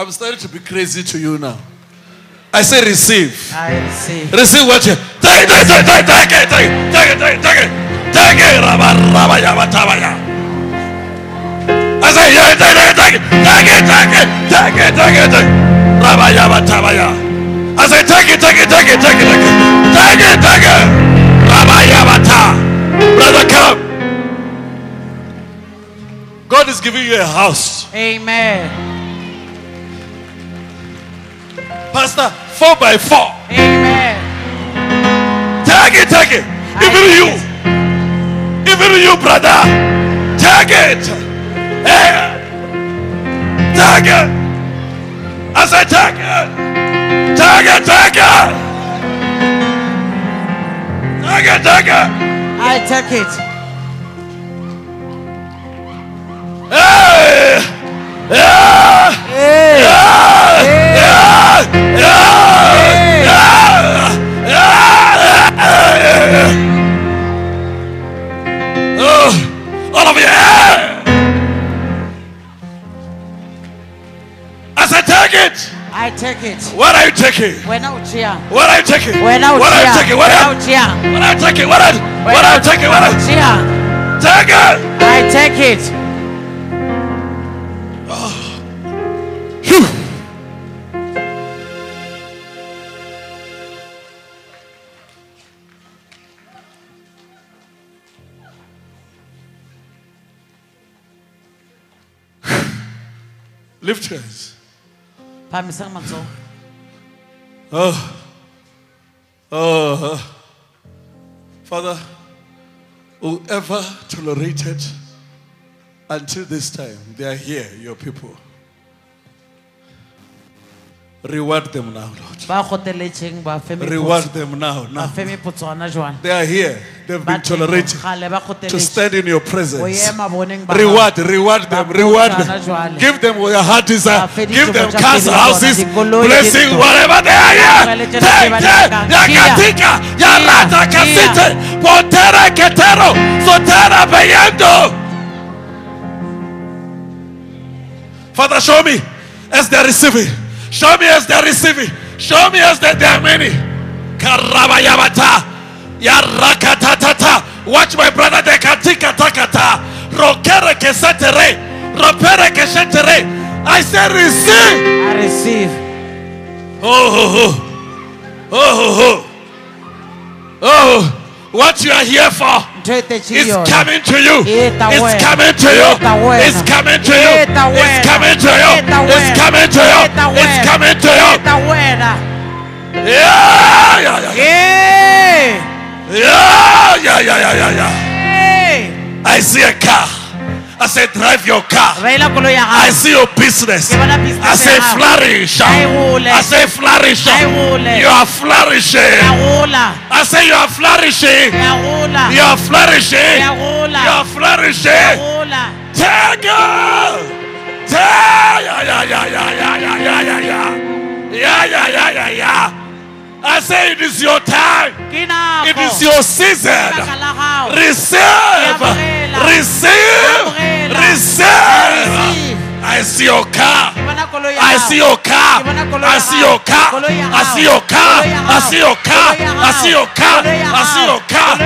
I'm starting to be crazy to you now. I say receive. I receive. Receive what you take, take, take, take, take it, take it, take it, take it, take it, take it, rabba, rabba, yabba, tabba, ya. I say, yeah, take it, take it, take it, take it, take it, take it, take it, rabba, yabba, tabba, ya. I say, take it, take it, take it, take it, take it, take it, take it, rabba, yabba, ta. Brother, come. God is giving you a house. Amen. Pastor, four by four. Amen. Take it, take it. Even I you. take Even you, brother. Take it. Hey. Take it. I said, take it. Take it, take it. Take it, take it. I take it. I take it. What are you taking? When out here. What are you taking? When out What are you taking? When out here. what are you taking? What are what are you taking? What are here. take it? I take it. Phew. Lift hands. Phamisani matsogo. Oh. Oh. Father, whoever tolerated until this time, they are here, your people. Reward them now, Lord. Reward them now. now. They are here. They've been tolerated to stand in your presence. Reward, reward them, reward them. Give them what your heart desires. Give them cars, houses, blessings, whatever they are here. Take, take. Yakatika, Yarata Kasite, Potera Ketero, Sotera Beyendo. Father, show me as they're receiving. Show me as they're receiving. Show me as they, they are many. Karabayabata. Yarakatatata. Watch my brother de katika takata. Rokere kesetere. Ropere kesetere. I say receive. I receive. Oh, oh, oh. Oh, oh, oh. Oh, what you are here for is coming to you. It's coming to you. It's coming to you. It's coming to you. Coming to you. It's coming to you. Yeah, yeah, yeah, yeah, yeah, yeah, yeah, yeah, yeah. I see a car. I say, drive your car. Reila koloi ya I see your business. Ke bona business I say, flourish. I say, flourish. You are flourishing. I say, you are flourishing. You are flourishing. You are flourishing. Take it. Yeah, yeah, yeah, yeah, yeah, yeah, yeah, yeah. Yeah, yeah, yeah, yeah. I say it is your time. It is your season. Receive. Receive. Receive. I see your car. I see your car. I see your car. I see your car. I see your car. I see your car. I see your car.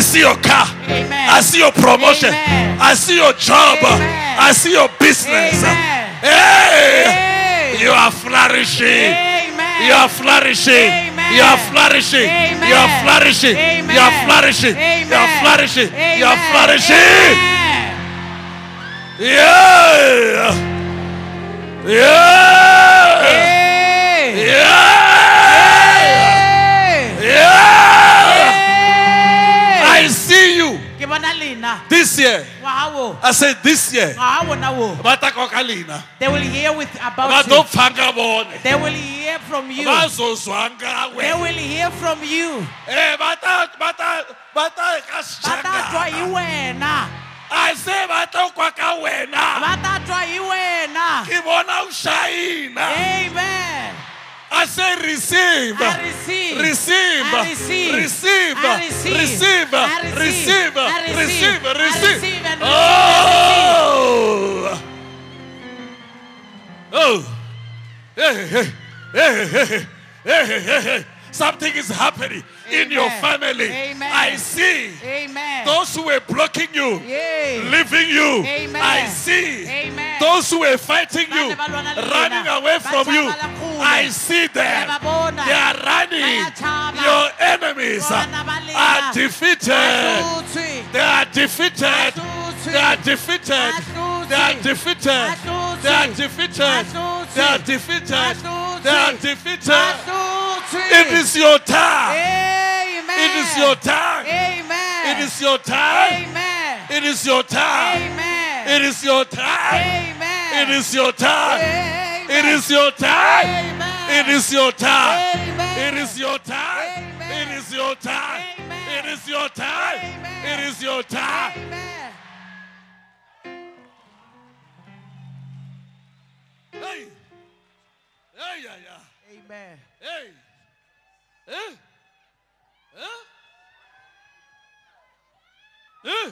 I see your car. Amen. I see your promotion. Amen. I see your job. Amen. I see your business. Hey, you are flourishing. Amen. You are flourishing. You are flourishing. You are flourishing. You are flourishing. You are flourishing. You are flourishing. Yeah. Yeah. This year. I said this year. They will hear with about you. They will hear from you. They will hear from you. Eh, I say batokwa ka wena. Batatwa hi wena. Ke bona u shayina. Amen i say receive. I receive. Receive. I receive. Receive. I receive. Receive. I receive. Receive. I receive. Receive. Receive. receive Oh. Oh. Hey, hey, hey, hey, hey, hey, hey, hey. Something is happening in your family. Amen. I see Amen. those who were blocking you, Yay. leaving you. Amen. I see Amen. Those who were fighting you, Bane ba lwana le running away from you. I see them. Ke a ba bona. They are running. Ba ya tšhaba. Your enemies Bona ba lena. are defeated. They are defeated. They are defeated. They are defeated. They are defeated. They are defeated. They are defeated. It is your time. It is your time. It is your time. It is your time. It is your time. Amen. It is your time. Amen. It is your time. Amen. It is your time. It is your time. It is your time. It is your time. It is your time. Hey. Hey, yeah, yeah. Amen. Hey. Huh? Huh? Huh?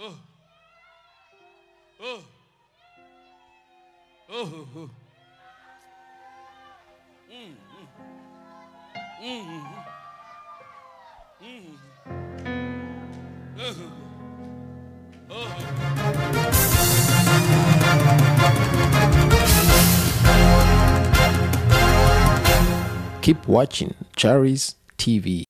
Oh. Oh. Oh. oh. Mm, mm. Mm. Oh. Oh. Keep watching Charis TV.